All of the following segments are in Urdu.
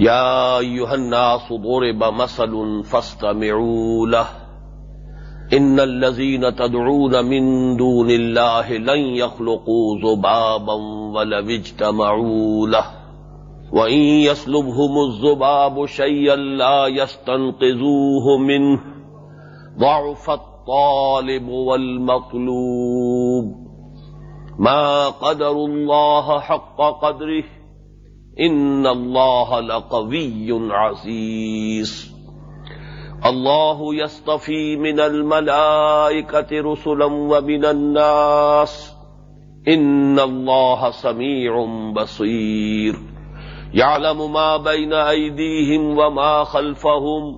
يا أيها الناس ضرب مثل فاستمعوا له إن الذين تدعون من دون الله لن يخلقوا ذبابا ولو اجتمعوا له وإن يسلبهم الذباب شيئا لا يستنقذوه منه ضعف الطالب والمطلوب ما قدر الله حق قدره ان اللہ لقوی عزیز اللہ یستفی من الملائکة رسلا ومن الناس. ان اللہ سمیع بصیر يعلم ما بين أيديهم وما خلفهم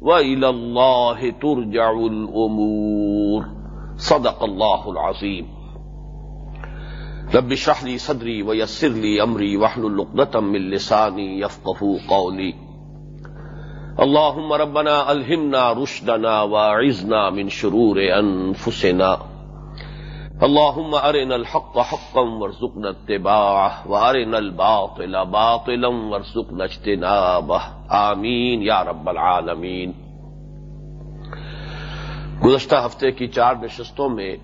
وإلى الله ترجع الأمور. صدق الله العظيم. رب اشرح لي صدري ويسر لي امري واحلل عقدة من لساني يفقهوا قولي. اللهم ربنا الهمنا رشدنا واعذنا من شرور انفسنا اللهم ارنا الحق حقا وارزقنا اتباعه وارنا الباطل باطلا وارزقنا اجتنابه. آمین یا رب العالمین گزشتہ ہفتے کی چار نشستوں میں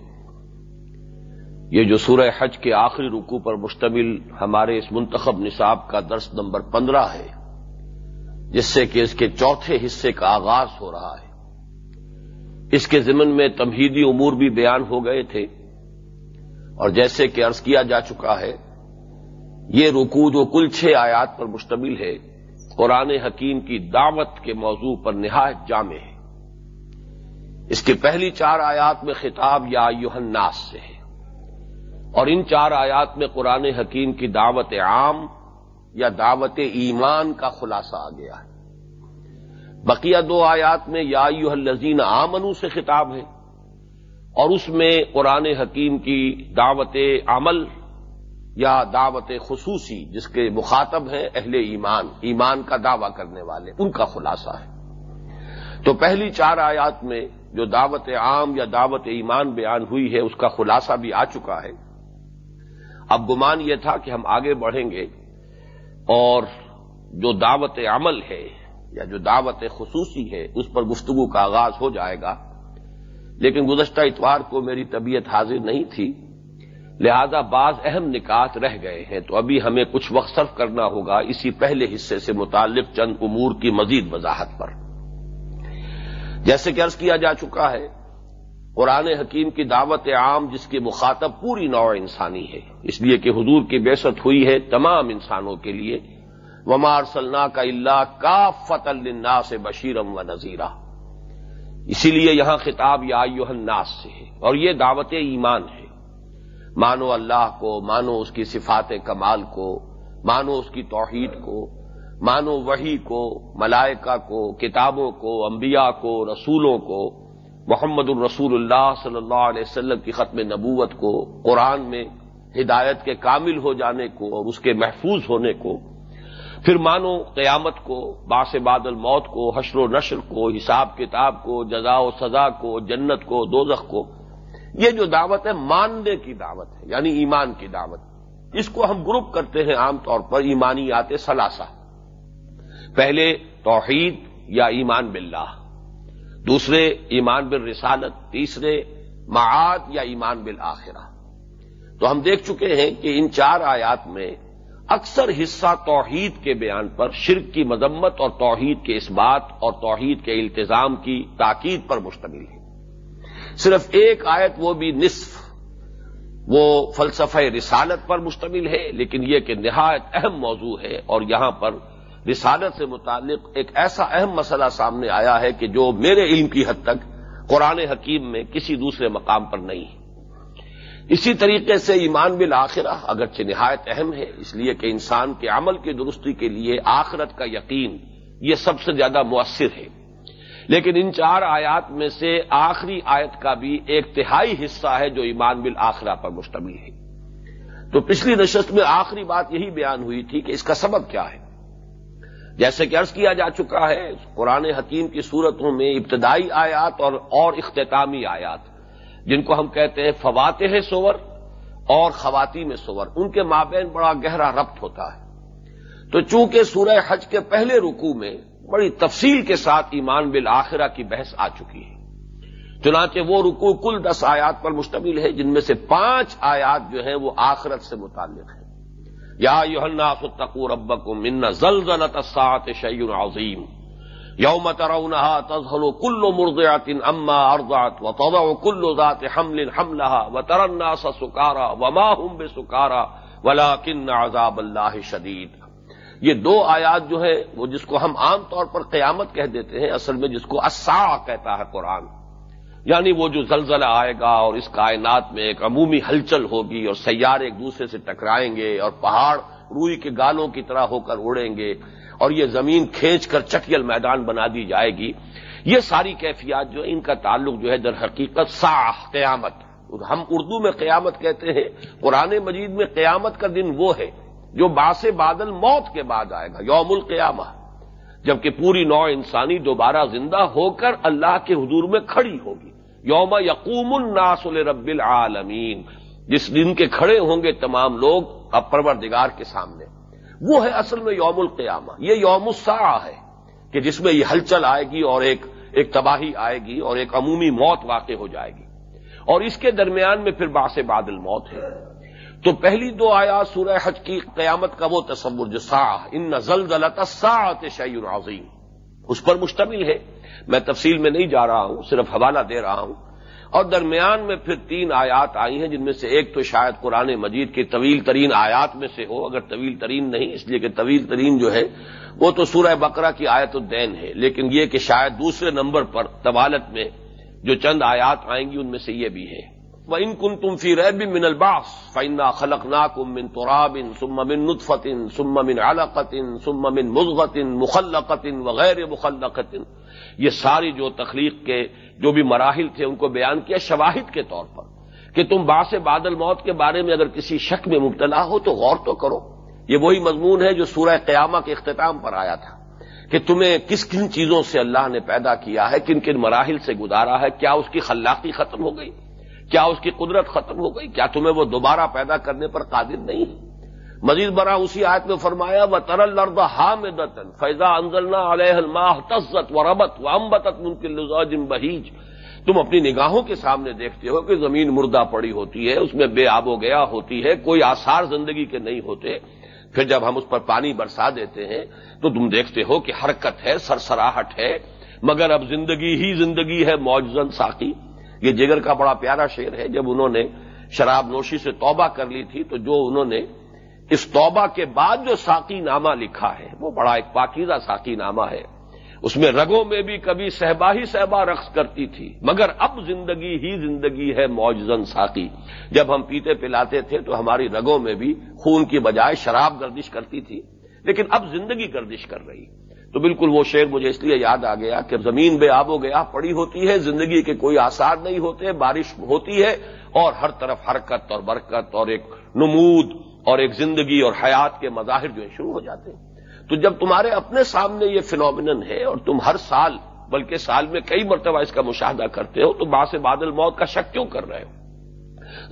یہ جو سورہ حج کے آخری رکو پر مشتمل ہمارے اس منتخب نصاب کا درس نمبر پندرہ ہے، جس سے کہ اس کے چوتھے حصے کا آغاز ہو رہا ہے۔ اس کے ضمن میں تمہیدی امور بھی بیان ہو گئے تھے۔ اور جیسے کہ عرض کیا جا چکا ہے، یہ رکو جو کل چھ آیات پر مشتمل ہے، قرآن حکیم کی دعوت کے موضوع پر نہایت جامع ہے۔ اس کے پہلی چار آیات میں خطاب یا یوہناس سے ہے۔ اور ان چار آیات میں قرآن حکیم کی دعوت عام یا دعوت ایمان کا خلاصہ آ گیا ہے۔ بقیہ دو آیات میں یا الزین آمنو سے خطاب ہے اور اس میں قرآن حکیم کی دعوت عمل یا دعوت خصوصی جس کے مخاطب ہیں اہل ایمان ایمان کا دعوی کرنے والے، ان کا خلاصہ ہے۔ تو پہلی چار آیات میں جو دعوت عام یا دعوت ایمان بیان ہوئی ہے، اس کا خلاصہ بھی آ چکا ہے۔ اب گمان یہ تھا کہ ہم آگے بڑھیں گے اور جو دعوت عمل ہے یا جو دعوت خصوصی ہے، اس پر گفتگو کا آغاز ہو جائے گا۔ لیکن گزشتہ اتوار کو میری طبیعت حاضر نہیں تھی، لہذا بعض اہم نکات رہ گئے ہیں۔ تو ابھی ہمیں کچھ وقت صرف کرنا ہوگا اسی پہلے حصے سے متعلق چند امور کی مزید وضاحت پر۔ جیسے کہ عرض کیا جا چکا ہے قرآن حکیم کی دعوت عام جس کی مخاطب پوری نوع انسانی ہے۔ اس لیے کہ حضور کی بےست ہوئی ہے تمام انسانوں کے لیے۔ ومار سلنا کا اللہ کا فت النا سے بشیرم و نذیرہ اسی لیے یہاں خطاب یا الناس سے ہے اور یہ دعوت ایمان ہے۔ مانو اللہ کو، مانو اس کی صفات کمال کو، مانو اس کی توحید کو، مانو وہی کو، ملائکہ کو، کتابوں کو، انبیاء کو، رسولوں کو۔ محمد الرسول اللہ صلی اللہ علیہ وسلم کی ختم نبوت کو، قرآن میں ہدایت کے کامل ہو جانے کو اور اس کے محفوظ ہونے کو، پھر مانو قیامت کو باس بادل موت کو، حشر و نشر کو، حساب کتاب کو، جزا و سزا کو، جنت کو، دوزخ کو۔ یہ جو دعوت ہے، ماننے کی دعوت ہے یعنی ایمان کی دعوت۔ اس کو ہم گروپ کرتے ہیں عام طور پر ایمانیات ثلاثہ پہلے توحید یا ایمان باللہ۔ دوسرے ایمان بال رسالت تیسرے معاد یا ایمان بالآخرہ۔ تو ہم دیکھ چکے ہیں کہ ان چار آیات میں اکثر حصہ توحید کے بیان پر شرک کی مذمت اور توحید کے اس بات اور توحید کے التظام کی تاکید پر مشتمل ہے۔ صرف ایک آیت وہ بھی نصف، وہ فلسفہ رسالت پر مشتمل ہے، لیکن یہ کہ نہایت اہم موضوع ہے اور یہاں پر رسالت سے متعلق ایک ایسا اہم مسئلہ سامنے آیا ہے کہ جو میرے علم کی حد تک قرآن حکیم میں کسی دوسرے مقام پر نہیں ہے۔ اسی طریقے سے ایمان بالآخرہ اگرچہ نہایت اہم ہے، اس لیے کہ انسان کے عمل کی درستی کے لیے آخرت کا یقین یہ سب سے زیادہ مؤثر ہے۔ لیکن ان چار آیات میں سے آخری آیت کا بھی ایک تہائی حصہ ہے جو ایمان بالآخرہ پر مشتمل ہے۔ تو پچھلی نشست میں آخری بات یہی بیان ہوئی تھی کہ اس کا سبب کیا ہے۔ جیسے کہ عرض کیا جا چکا ہے، قرآن حکیم کی صورتوں میں ابتدائی آیات اور اور اختتامی آیات، جن کو ہم کہتے ہیں فواتح سور اور خواتین سور، ان کے مابین بڑا گہرا ربط ہوتا ہے۔ تو چونکہ سورہ حج کے پہلے رکوع میں بڑی تفصیل کے ساتھ ایمان بالآخرہ کی بحث آ چکی ہے، چنانچہ وہ رکوع کل دس آیات پر مشتمل ہے، جن میں سے پانچ آیات جو ہیں وہ آخرت سے متعلق ہیں۔ یا یوحنا فتقور ابکم من زلزلت الساعت شیء عظیم یوم ترونها تظهر كل مرضعة اما ارضعت وتضع كل ذات حمل حملها وترى الناس سكارى وما هم بسكارى ولكن عذاب الله شدید یہ دو آیات جو ہے وہ جس کو ہم عام طور پر قیامت کہہ دیتے ہیں، اصل میں جس کو اسا کہتا ہے قرآن۔ یعنی وہ جو زلزلہ آئے گا اور اس کائنات میں ایک عمومی ہلچل ہوگی اور سیارے ایک دوسرے سے ٹکرائیں گے اور پہاڑ روئی کے گالوں کی طرح ہو کر اڑیں گے اور یہ زمین کھینچ کر چٹیل میدان بنا دی جائے گی۔ یہ ساری کیفیات جو ان کا تعلق جو ہے در حقیقت ساح قیامت۔ ہم اردو میں قیامت کہتے ہیں، قرآن مجید میں قیامت کا دن وہ ہے جو باس بادل موت کے بعد آئے گا، یوم القیامہ۔ جبکہ پوری نو انسانی دوبارہ زندہ ہو کر اللہ کے حضور میں کھڑی ہوگی۔ یوم یقوم الناس رب العالمین۔ جس دن کے کھڑے ہوں گے تمام لوگ اب پروردگار کے سامنے۔ وہ ہے اصل میں یوم القیامہ۔ یہ یوم الساعہ ہے کہ جس میں یہ ہلچل آئے گی اور ایک ایک تباہی آئے گی اور ایک عمومی موت واقع ہو جائے گی۔ اور اس کے درمیان میں پھر باس بادل موت ہے۔ تو پہلی دو آیا سورہ حج کی قیامت کا وہ تصور، جو سا ان نزل زلط ساعت شعی عظیم۔ اس پر مشتمل ہے۔ میں تفصیل میں نہیں جا رہا ہوں، صرف حوالہ دے رہا ہوں۔ اور درمیان میں پھر تین آیات آئی ہیں جن میں سے ایک تو شاید قرآن مجید کی طویل ترین آیات میں سے ہو، اگر طویل ترین نہیں، اس لیے کہ طویل ترین جو ہے، وہ تو سورہ بقرہ کی آیت الدین ہے۔ لیکن یہ کہ شاید دوسرے نمبر پر طوالت میں جو چند آیات آئیں گی، ان میں سے یہ بھی ہے وہ ان کن تم فی ریب من الباس فائنا خلق ناکم من ترابن سم من نطفتن سم من علقتن سم من مزغتن مخلقتن وغیر مخلقتن یہ ساری جو تخلیق کے جو بھی مراحل تھے ان کو بیان کیا شواہد کے طور پر کہ تم باس بادل موت کے بارے میں اگر کسی شک میں مبتلا ہو تو غور تو کرو۔ یہ وہی مضمون ہے جو سورہ قیامہ کے اختتام پر آیا تھا کہ تمہیں کس کن چیزوں سے اللہ نے پیدا کیا ہے، کن کن مراحل سے گزارا ہے، کیا اس کی خلاقی ختم ہو گئی؟ کیا اس کی قدرت ختم ہو گئی؟ کیا تمہیں وہ دوبارہ پیدا کرنے پر قادر نہیں ہے؟ مزید برا اسی آیت میں فرمایا و ترل لرد حام دتن فیضا انزلنا علیہ الماہ تزت و ربت و امبتت منکل بہیج تم اپنی نگاہوں کے سامنے دیکھتے ہو کہ زمین مردہ پڑی ہوتی ہے، اس میں بے آب و گیا ہوتی ہے، کوئی آثار زندگی کے نہیں ہوتے۔ پھر جب ہم اس پر پانی برسا دیتے ہیں، تو تم دیکھتے ہو کہ حرکت ہے، سرسراہٹ ہے، مگر اب زندگی ہی زندگی ہے موجزن ساقی۔ یہ جگر کا بڑا پیارا شعر ہے، جب انہوں نے شراب نوشی سے توبہ کر لی تھی، تو جو انہوں نے اس توبہ کے بعد جو ساقی نامہ لکھا ہے، وہ بڑا ایک پاکیزہ ساقی نامہ ہے۔ اس میں رگوں میں بھی کبھی صحبا ہی صحبا رقص کرتی تھی، مگر اب زندگی ہی زندگی ہے موجزن ساقی۔ جب ہم پیتے پلاتے تھے تو ہماری رگوں میں بھی خون کی بجائے شراب گردش کرتی تھی، لیکن اب زندگی گردش کر رہی۔ تو بالکل وہ شعر مجھے اس لیے یاد آ گیا کہ زمین بے آب و گیا پڑی ہوتی ہے، زندگی کے کوئی آثار نہیں ہوتے، بارش ہوتی ہے اور ہر طرف حرکت اور برکت اور ایک نمود اور ایک زندگی اور حیات کے مظاہر جو ہیں شروع ہو جاتے ہیں۔ تو جب تمہارے اپنے سامنے یہ فنومنن ہے اور تم ہر سال، بلکہ سال میں کئی مرتبہ اس کا مشاہدہ کرتے ہو، تو باس بادل موت کا شک کیوں کر رہے ہو؟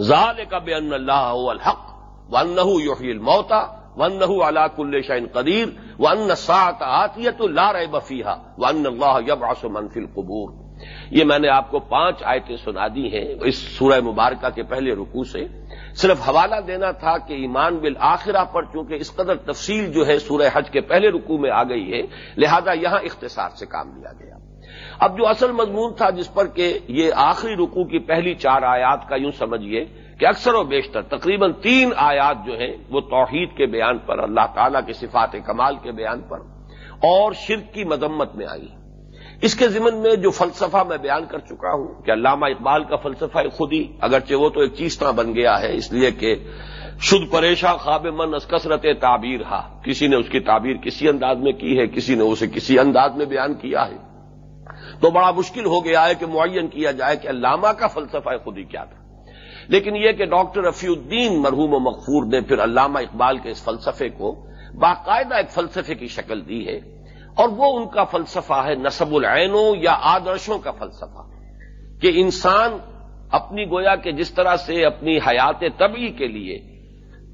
ظال کا بے ان اللہ الحق ون یوحی موتا ون اللہ کل شعین قدیر ون سات آتیت اللہ بفیہ ون اللہ یب آس منفل قبور یہ میں نے آپ کو پانچ آیتیں سنا دی ہیں اس سورہ مبارکہ کے پہلے رکوع سے۔ صرف حوالہ دینا تھا کہ ایمان بالآخرہ پر چونکہ اس قدر تفصیل جو ہے سورہ حج کے پہلے رکوع میں آ گئی ہے، لہذا یہاں اختصار سے کام لیا گیا۔ اب جو اصل مضمون تھا جس پر کہ یہ آخری رکوع کی پہلی چار آیات کا یوں سمجھیے کہ اکثر و بیشتر تقریباً تین آیات جو ہیں وہ توحید کے بیان پر، اللہ تعالی کے صفات کمال کے بیان پر اور شرک کی مذمت میں آئی۔ اس کے ضمن میں جو فلسفہ میں بیان کر چکا ہوں کہ علامہ اقبال کا فلسفہ خود ہی اگرچہ وہ تو ایک چیز طرح بن گیا ہے، اس لیے کہ شد پریشاں خواب من از کثرت تعبیر ہا۔ کسی نے اس کی تعبیر کسی انداز میں کی ہے، کسی نے اسے کسی انداز میں بیان کیا ہے۔ تو بڑا مشکل ہو گیا ہے کہ معین کیا جائے کہ علامہ کا فلسفہ خود ہی کیا تھا۔ لیکن یہ کہ ڈاکٹر رفیع الدین مرحوم و مغفور نے پھر علامہ اقبال کے اس فلسفے کو باقاعدہ ایک فلسفے کی شکل دی ہے اور وہ ان کا فلسفہ ہے نصب العینوں یا آدرشوں کا فلسفہ کہ انسان اپنی گویا کہ جس طرح سے اپنی حیات طبی کے لیے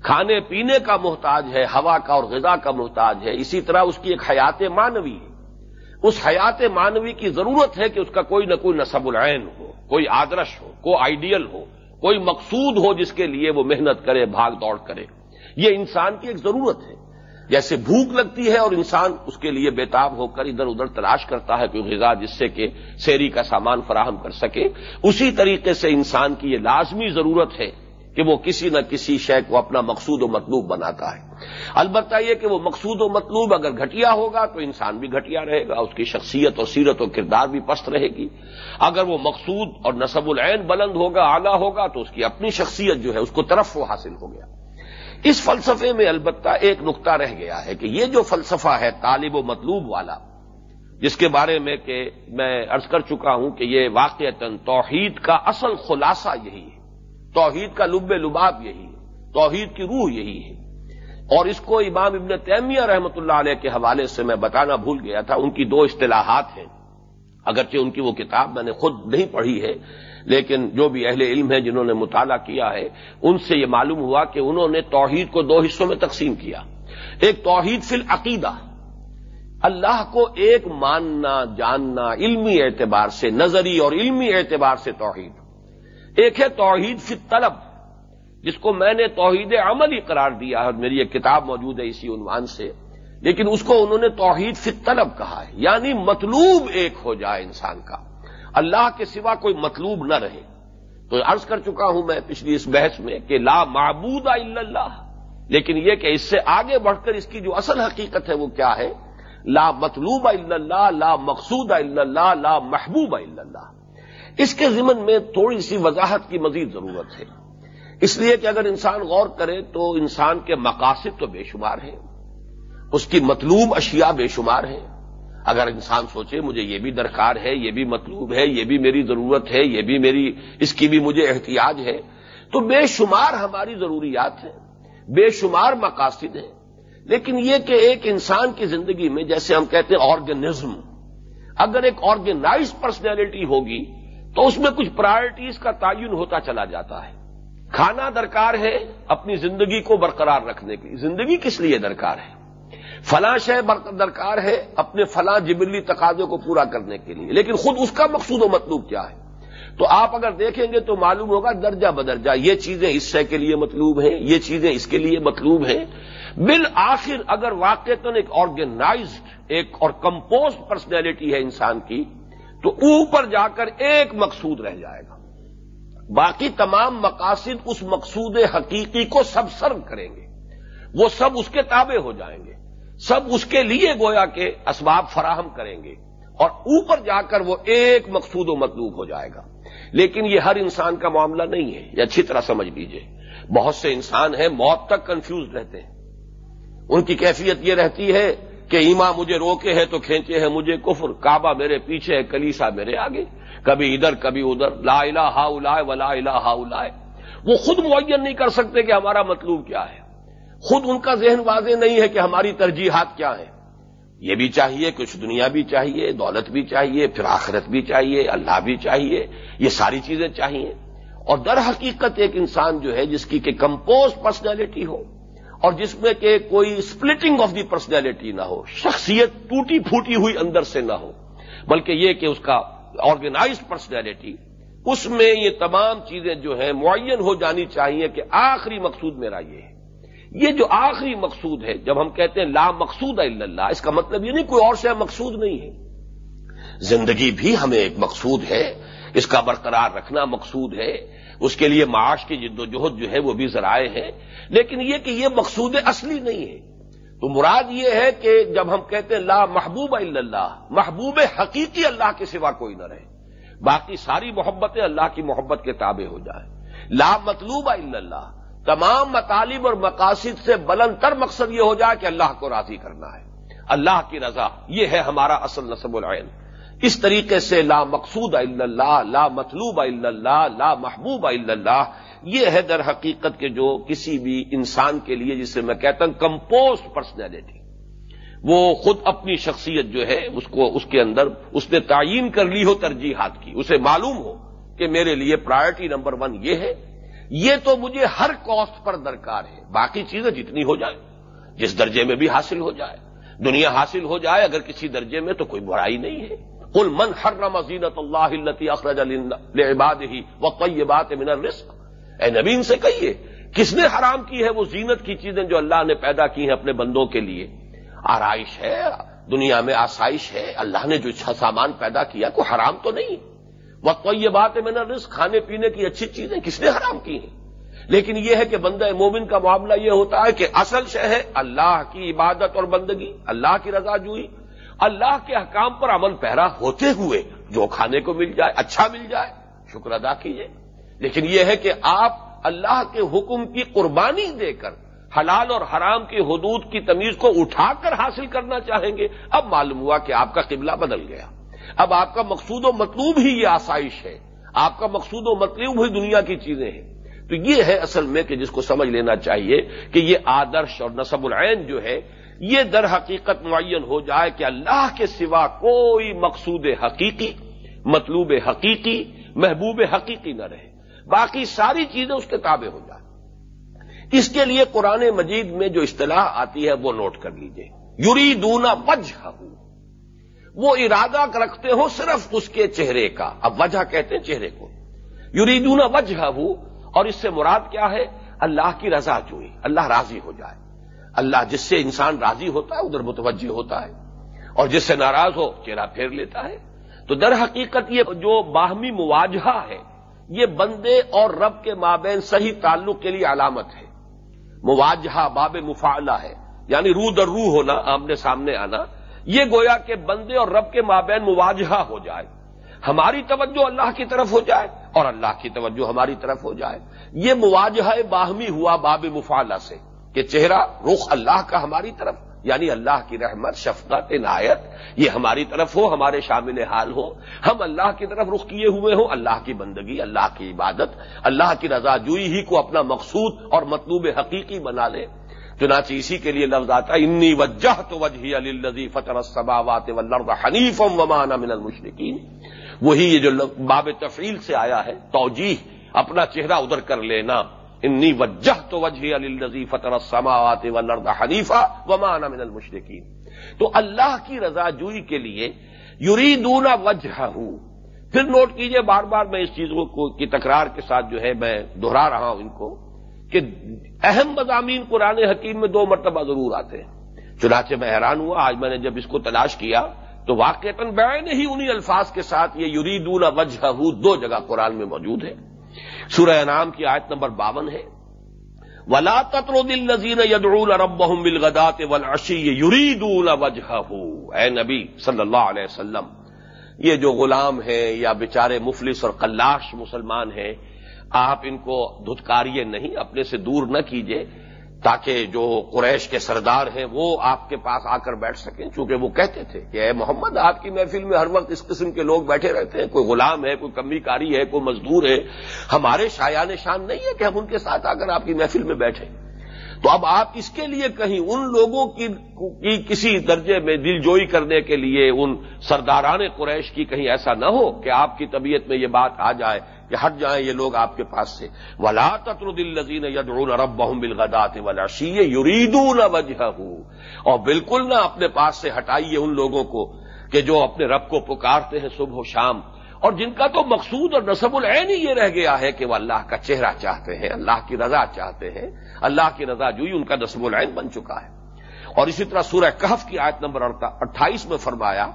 کھانے پینے کا محتاج ہے، ہوا کا اور غذا کا محتاج ہے، اسی طرح اس کی ایک حیات مانوی ہے۔ اس حیات مانوی کی ضرورت ہے کہ اس کا کوئی نہ کوئی نصب العین ہو، کوئی آدرش ہو، کوئی آئیڈیل ہو۔ کوئی مقصود ہو جس کے لیے وہ محنت کرے، بھاگ دوڑ کرے۔ یہ انسان کی ایک ضرورت ہے۔ جیسے بھوک لگتی ہے اور انسان اس کے لیے بےتاب ہو کر ادھر ادھر تلاش کرتا ہے، کوئی غذا جس سے کہ سیری کا سامان فراہم کر سکے۔ اسی طریقے سے انسان کی یہ لازمی ضرورت ہے۔ کہ وہ کسی نہ کسی شے کو اپنا مقصود و مطلوب بناتا ہے۔ البتہ یہ کہ وہ مقصود و مطلوب اگر گھٹیا ہوگا تو انسان بھی گھٹیا رہے گا، اس کی شخصیت اور سیرت و کردار بھی پست رہے گی۔ اگر وہ مقصود اور نصب العین بلند ہوگا، اعلیٰ ہوگا، تو اس کی اپنی شخصیت جو ہے، اس کو طرف وہ حاصل ہو گیا۔ اس فلسفے میں البتہ ایک نقطہ رہ گیا ہے کہ یہ جو فلسفہ ہے، طالب و مطلوب والا، جس کے بارے میں کہ میں ارض کر چکا ہوں کہ یہ واقع توحید کا اصل خلاصہ یہی ہے۔ توحید کا لب لباب یہی ہے، توحید کی روح یہی ہے۔ اور اس کو امام ابن تیمیہ رحمۃ اللہ علیہ کے حوالے سے میں بتانا بھول گیا تھا، ان کی دو اصطلاحات ہیں۔ اگرچہ ان کی وہ کتاب میں نے خود نہیں پڑھی ہے، لیکن جو بھی اہل علم ہیں جنہوں نے مطالعہ کیا ہے، ان سے یہ معلوم ہوا کہ انہوں نے توحید کو دو حصوں میں تقسیم کیا۔ ایک توحید فی العقیدہ، اللہ کو ایک ماننا، جاننا، علمی اعتبار سے، نظری اور علمی اعتبار سے توحید۔ ایک ہے توحید فی طلب جس کو میں نے توحید عملی قرار دیا ہے میری ایک کتاب موجود ہے اسی عنوان سے۔ لیکن اس کو انہوں نے توحید فی طلب کہا ہے یعنی مطلوب ایک ہو جائے انسان کا۔ اللہ کے سوا کوئی مطلوب نہ رہے۔ تو عرض کر چکا ہوں میں پچھلی اس بحث میں کہ لا معبود اللہ، لیکن یہ کہ اس سے آگے بڑھ کر اس کی جو اصل حقیقت ہے وہ کیا ہے؟ لا مطلوب اللہ، لا مقصود اللہ، لا محبوب اللہ۔ اس کے ضمن میں تھوڑی سی وضاحت کی مزید ضرورت ہے۔ اس لیے کہ اگر انسان غور کرے تو انسان کے مقاصد تو بے شمار ہیں۔ اس کی مطلوب اشیاء بے شمار ہیں۔ اگر انسان سوچے مجھے یہ بھی درکار ہے، یہ بھی مطلوب ہے، یہ بھی میری ضرورت ہے، یہ بھی میری، اس کی بھی مجھے احتیاج ہے، تو بے شمار ہماری ضروریات ہیں۔ بے شمار مقاصد ہیں۔ لیکن یہ کہ ایک انسان کی زندگی میں جیسے ہم کہتے ہیں آرگنزم، اگر ایک آرگنائز پرسنالٹی ہوگی تو اس میں کچھ پرائرٹیز کا تعین ہوتا چلا جاتا ہے۔ کھانا درکار ہے اپنی زندگی کو برقرار رکھنے کی زندگی کس لیے درکار ہے؟ فلاں شے درکار ہے اپنے فلاں جبلی تقاضے کو پورا کرنے کے لیے۔ لیکن خود اس کا مقصود و مطلوب کیا ہے؟ تو آپ اگر دیکھیں گے تو معلوم ہوگا درجہ بدرجہ۔ یہ چیزیں اس شے کے لیے مطلوب ہیں، یہ چیزیں اس کے لیے مطلوب ہیں۔ بالآخر اگر واقع ایک آرگنائزڈ ایک اور کمپوز پرسنالٹی ہے انسان کی تو اوپر جا کر ایک مقصود رہ جائے گا۔ باقی تمام مقاصد اس مقصود حقیقی کو سب سرو کریں گے۔ وہ سب اس کے تابع ہو جائیں گے۔ سب اس کے لیے گویا کے اسباب فراہم کریں گے۔ اور اوپر جا کر وہ ایک مقصود و مطلوب ہو جائے گا۔ لیکن یہ ہر انسان کا معاملہ نہیں ہے۔ یہ اچھی طرح سمجھ لیجیے۔ بہت سے انسان ہیں موت تک کنفیوز رہتے ہیں۔ ان کی کیفیت یہ رہتی ہے کہ ایما مجھے روکے ہے تو کھینچے ہیں، مجھے کفر، کعبہ میرے پیچھے ہے، کلیسا میرے آگے۔ کبھی ادھر کبھی ادھر، لا الہ ہا لائے ولا الہ ہا لائے وہ خود معین نہیں کر سکتے کہ ہمارا مطلوب کیا ہے۔ خود ان کا ذہن واضح نہیں ہے کہ ہماری ترجیحات کیا ہیں۔ یہ بھی چاہیے، کچھ دنیا بھی چاہیے، دولت بھی چاہیے، پھر آخرت بھی چاہیے، اللہ بھی چاہیے، یہ ساری چیزیں چاہیے۔ اور در حقیقت ایک انسان جو ہے، جس کی کہ کمپوز پرسنالٹی ہو اور جس میں کہ کوئی اسپلٹنگ آف دی پرسنالٹی نہ ہو، شخصیت ٹوٹی پھوٹی ہوئی اندر سے نہ ہو، بلکہ یہ کہ اس کا آرگنائز پرسنالٹی اس میں یہ تمام چیزیں جو ہیں معین ہو جانی چاہیے کہ آخری مقصود میرا یہ ہے۔ یہ جو آخری مقصود ہے، جب ہم کہتے ہیں لا مقصود اللہ، اس کا مطلب یہ نہیں کوئی اور سے مقصود نہیں ہے۔ زندگی بھی ہمیں ایک مقصود ہے، اس کا برقرار رکھنا مقصود ہے اس کے لیے معاش کی جد و جہد جو ہے وہ بھی ذرائع ہے لیکن یہ کہ یہ مقصود اصلی نہیں ہے۔ تو مراد یہ ہے کہ جب ہم کہتے ہیں لا محبوب اللہ، محبوب حقیقی اللہ کے سوا کوئی نہ رہے۔ باقی ساری محبتیں اللہ کی محبت کے تابع ہو جائے لا مطلوب اللہ، تمام مطالب اور مقاصد سے بلند تر مقصد یہ ہو جائے کہ اللہ کو راضی کرنا ہے۔ اللہ کی رضا، یہ ہے ہمارا اصل نصب العین۔ اس طریقے سے لا مقصود اللہ، لا مطلوب اللہ، لا محبوب اللہ، یہ ہے در حقیقت کے جو کسی بھی انسان کے لیے جسے میں کہتا ہوں کمپوز پرسنالٹی، وہ خود اپنی شخصیت جو ہے اس کو، اس کے اندر اس نے تعین کر لی ہو، ترجیحات کی، اسے معلوم ہو کہ میرے لیے پرائرٹی نمبر ون یہ ہے۔ یہ تو مجھے ہر کاسٹ پر درکار ہے۔ باقی چیزیں جتنی ہو جائیں جس درجے میں بھی حاصل ہو جائے۔ دنیا حاصل ہو جائے اگر کسی درجے میں تو کوئی برائی نہیں ہے۔ کل من حرم زینت اللہ اخرج عباد ہی وہ قئی بات من الرزق. اے نبین سے کہیے، کس نے حرام کی ہے وہ زینت کی چیزیں جو اللہ نے پیدا کی ہیں اپنے بندوں کے لیے؟ آرائش ہے، دنیا میں آسائش ہے، اللہ نے جو اچھا سامان پیدا کیا، کوئی حرام تو نہیں. وہ کوئی یہ بات ہے میں نے رسک کھانے پینے کی اچھی چیزیں کس نے حرام کی ہیں؟ لیکن یہ ہے کہ بندہ مومن کا معاملہ یہ ہوتا ہے کہ اصل شہ ہے اللہ کی عبادت اور بندگی، اللہ کی رضا جوئی اللہ کے حکام پر عمل پہرا ہوتے ہوئے جو کھانے کو مل جائے اچھا مل جائے، شکر ادا کیجیے لیکن یہ ہے کہ آپ اللہ کے حکم کی قربانی دے کر حلال اور حرام کی حدود کی تمیز کو اٹھا کر حاصل کرنا چاہیں گے، اب معلوم ہوا کہ آپ کا قبلہ بدل گیا۔ اب آپ کا مقصود و مطلوب ہی یہ آسائش ہے۔ آپ کا مقصود و مطلوب ہی دنیا کی چیزیں ہیں۔ تو یہ ہے اصل میں کہ جس کو سمجھ لینا چاہیے کہ یہ آدرش اور نصب العین جو ہے یہ در حقیقت معین ہو جائے کہ اللہ کے سوا کوئی مقصود حقیقی، مطلوب حقیقی، محبوب حقیقی نہ رہے۔ باقی ساری چیزیں اس کے تابع ہو جائیں۔ اس کے لیے قرآن مجید میں جو اصطلاح آتی ہے وہ نوٹ کر لیجیے۔ یوری دونا وجہ وہ ارادہ رکھتے ہو صرف اس کے چہرے کا۔ اب وجہ کہتے ہیں چہرے کو۔ یوری دونا وجہ اور اس سے مراد کیا ہے؟ اللہ کی رضا جوئی اللہ راضی ہو جائے۔ اللہ جس سے انسان راضی ہوتا ہے، ادھر متوجہ ہوتا ہے۔ اور جس سے ناراض ہو، چہرہ پھیر لیتا ہے۔ تو در حقیقت یہ جو باہمی مواجہہ ہے، یہ بندے اور رب کے مابین صحیح تعلق کے لیے علامت ہے۔ مواجہہ باب مفعلہ ہے۔ یعنی روح در روح ہونا، آمنے سامنے آنا۔ یہ گویا کہ بندے اور رب کے مابین مواجہہ ہو جائے۔ ہماری توجہ اللہ کی طرف ہو جائے اور اللہ کی توجہ ہماری طرف ہو جائے۔ یہ مواجہہ باہمی ہوا باب مفعلہ سے۔ کہ چہرہ رخ اللہ کا ہماری طرف یعنی اللہ کی رحمت، شفقت، عنایت، یہ ہماری طرف ہو، ہمارے شامل حال ہو۔ ہم اللہ کی طرف رخ کیے ہوئے ہوں، اللہ کی بندگی، اللہ کی عبادت، اللہ کی رضا جوئی ہی کو اپنا مقصود اور مطلوب حقیقی بنا لے۔ چنانچہ اسی کے لیے لفظ آتا ہے، انی وجہ تو وجہ علی فتر السماوات والارض حنیف وما من المشرکین وہی یہ جو باب تفعیل سے آیا ہے توجیح اپنا چہرہ ادھر کر لینا۔ انی وجہ تو وجہ علی فتر السماوات والارض حنیفہ وما من المشرکین۔ تو اللہ کی رضا جوئی کے لیے یریدون وجہ پھر نوٹ کیجیے بار بار میں اس چیزوں کو کی تکرار کے ساتھ جو ہے میں دوہرا رہا ہوں ان کو کہ اہم مضامین قرآن حکیم میں دو مرتبہ ضرور آتے ہیں۔ چنانچہ میں حیران ہوا، آج میں نے جب اس کو تلاش کیا تو واقعتاً بین ہی انہی الفاظ کے ساتھ یہ یریدون وجہ دو جگہ قرآن میں موجود ہے۔ سورہ نام کی آیت نمبر باون ہے۔ ولا تتر دل نذیر یدعون ربهم بالغدات والعشی یریدون وجہہ اے نبی صلی اللہ علیہ وسلم، یہ جو غلام ہیں یا بیچارے مفلس اور کلاش مسلمان ہیں، آپ ان کو دھتکاریے نہیں، اپنے سے دور نہ کیجیے تاکہ جو قریش کے سردار ہیں وہ آپ کے پاس آ کر بیٹھ سکیں۔ چونکہ وہ کہتے تھے کہ اے محمد، آپ کی محفل میں ہر وقت اس قسم کے لوگ بیٹھے رہتے ہیں۔ کوئی غلام ہے، کوئی کمی کاری ہے، کوئی مزدور ہے۔ ہمارے شایان شان نہیں ہے کہ ہم ان کے ساتھ آ کر آپ کی محفل میں بیٹھیں۔ تو اب آپ اس کے لیے کہیں ان لوگوں کی کسی درجے میں دل جوئی کرنے کے لیے، ان سرداران قریش کی کہیں ایسا نہ ہو کہ آپ کی طبیعت میں یہ بات آ جائے۔ کہ ہٹ جائیں یہ لوگ آپ کے پاس سے۔ ولا تتر دل یدعون ربهم بالغدات والعشی یریدون وجهه۔ اور بالکل نہ اپنے پاس سے ہٹائیے ان لوگوں کو کہ جو اپنے رب کو پکارتے ہیں صبح و شام۔ اور جن کا تو مقصود اور نصب العین ہی یہ رہ گیا ہے کہ وہ اللہ کا چہرہ چاہتے ہیں، اللہ کی رضا چاہتے ہیں، اللہ کی رضا جوئی ان کا نصب العین بن چکا ہے۔ اور اسی طرح سورہ کہف کی آیت نمبر اٹھائیس میں فرمایا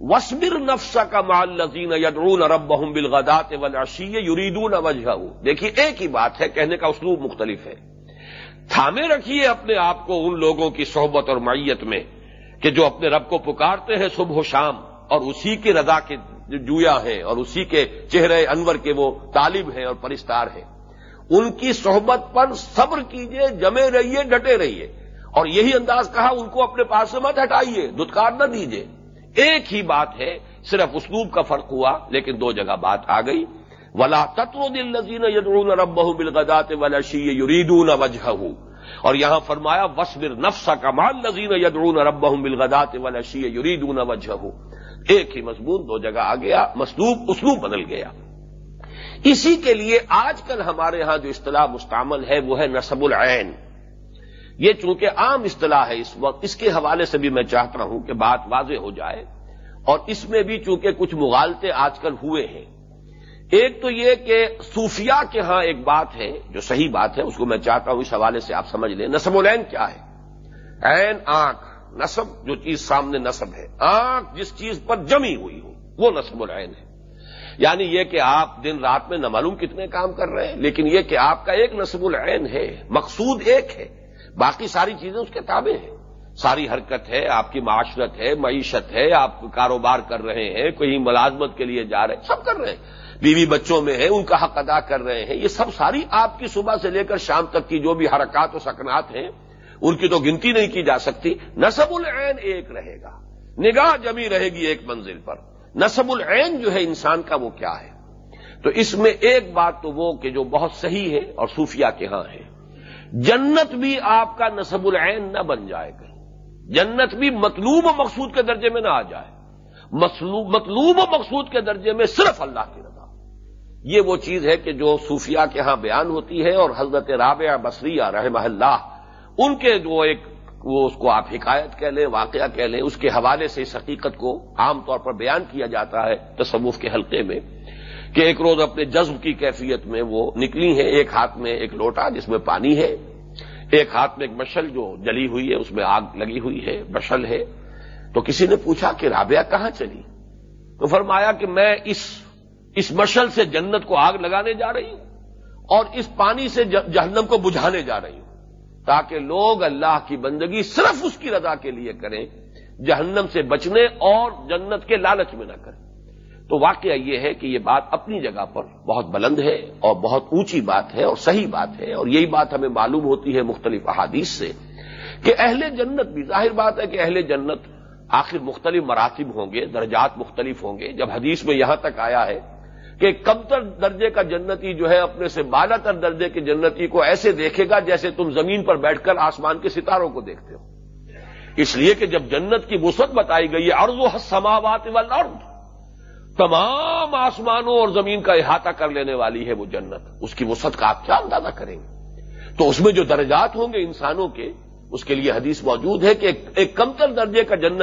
وسبر نفس کا مال لذین یدرون رب بالغدات والعشی یریدون وجہ دیکھیے، ایک ہی بات ہے، کہنے کا اسلوب مختلف ہے۔ تھامے رکھیے اپنے آپ کو ان لوگوں کی صحبت اور معیت میں کہ جو اپنے رب کو پکارتے ہیں صبح و شام، اور اسی کے رضا کے جویا ہیں، اور اسی کے چہرے انور کے وہ طالب ہیں اور پرستار ہیں۔ ان کی صحبت پر صبر کیجیے، جمے رہیے، ڈٹے رہیے۔ اور یہی انداز کہا، ان کو اپنے پاس سے مت ہٹائیے دتکار نہ دیجیے ایک ہی بات ہے، صرف اسلوب کا فرق ہوا، لیکن دو جگہ بات آ گئی۔ ولا تتو دل نظین یدرون رب بہ یریدون وجہ اور یہاں فرمایا وسبر نفسا کا مال نظین یدرون رب بہ بلغدات ولشی یریدون وجہ ایک ہی مضمون، دو جگہ آ گیا مسلوب اسلوب بدل گیا۔ اسی کے لیے آج کل ہمارے ہاں جو اصطلاح مستعمل ہے، وہ ہے نصب العین۔ یہ چونکہ عام اصطلاح ہے اس وقت، اس کے حوالے سے بھی میں چاہتا ہوں کہ بات واضح ہو جائے۔ اور اس میں بھی چونکہ کچھ مغالطے آج کل ہوئے ہیں۔ ایک تو یہ کہ صوفیہ کے ہاں ایک بات ہے، جو صحیح بات ہے، اس کو میں چاہتا ہوں اس حوالے سے آپ سمجھ لیں۔ نصب العین کیا ہے؟ عین، آنکھ۔ نصب جو چیز سامنے نصب ہے۔ آنکھ جس چیز پر جمی ہوئی ہو، وہ نصب العین ہے۔ یعنی یہ کہ آپ دن رات میں نہ معلوم کتنے کام کر رہے ہیں، لیکن یہ کہ آپ کا ایک نصب العین ہے، مقصود ایک ہے۔ باقی ساری چیزیں اس کے تابع ہیں۔ ساری حرکت ہے، آپ کی معاشرت ہے، معیشت ہے، آپ کاروبار کر رہے ہیں کہیں ملازمت کے لیے جا رہے ہیں، سب کر رہے ہیں۔ بیوی بچوں میں ہے ان کا حق ادا کر رہے ہیں۔ یہ سب ساری آپ کی صبح سے لے کر شام تک کی جو بھی حرکات و سکنات ہیں، ان کی تو گنتی نہیں کی جا سکتی۔ نصب العین ایک رہے گا۔ نگاہ جمی رہے گی ایک منزل پر۔ نصب العین جو ہے انسان کا وہ کیا ہے؟ تو اس میں ایک بات تو وہ کہ جو بہت صحیح ہے اور صوفیہ کے ہاں ہے جنت بھی آپ کا نصب العین نہ بن جائے گا جنت بھی مطلوب و مقصود کے درجے میں نہ آ جائے۔ مطلوب و مقصود کے درجے میں صرف اللہ کی رضا۔ یہ وہ چیز ہے کہ جو صوفیہ کے ہاں بیان ہوتی ہے اور حضرت رابعہ بصریہ رحمہ اللہ، ان کے جو ایک وہ اس کو آپ حکایت کہہ لیں، واقعہ کہہ لیں، اس کے حوالے سے اس حقیقت کو عام طور پر بیان کیا جاتا ہے تصوف کے حلقے میں۔ کہ ایک روز اپنے جذب کی کیفیت میں وہ نکلی ہیں، ایک ہاتھ میں ایک لوٹا جس میں پانی ہے، ایک ہاتھ میں ایک مشل جو جلی ہوئی ہے، اس میں آگ لگی ہوئی ہے مشل ہے۔ تو کسی نے پوچھا کہ رابعہ کہاں چلی؟ تو فرمایا کہ میں اس اس مشل سے جنت کو آگ لگانے جا رہی ہوں اور اس پانی سے جہنم کو بجھانے جا رہی ہوں تاکہ لوگ اللہ کی بندگی صرف اس کی رضا کے لیے کریں، جہنم سے بچنے اور جنت کے لالچ میں نہ کریں۔ تو واقعہ یہ ہے کہ یہ بات اپنی جگہ پر بہت بلند ہے اور بہت اونچی بات ہے اور صحیح بات ہے اور یہی بات ہمیں معلوم ہوتی ہے مختلف احادیث سے کہ اہل جنت بھی، ظاہر بات ہے کہ اہل جنت آخر مختلف مراتب ہوں گے، درجات مختلف ہوں گے۔ جب حدیث میں یہاں تک آیا ہے کہ کم تر درجے کا جنتی جو ہے اپنے سے بالا تر درجے کے جنتی کو ایسے دیکھے گا جیسے تم زمین پر بیٹھ کر آسمان کے ستاروں کو دیکھتے ہو۔ اس لیے کہ جب جنت کی وسعت بتائی گئی ہے ارض و سماوات والارض تمام آسمانوں اور زمین کا احاطہ کر لینے والی ہے وہ جنت۔ اس کی وسعت کا آپ کیا اندازہ کریں گے؟ تو اس میں جو درجات ہوں گے انسانوں کے، اس کے لیے حدیث موجود ہے کہ ایک کمتر درجے کا جنت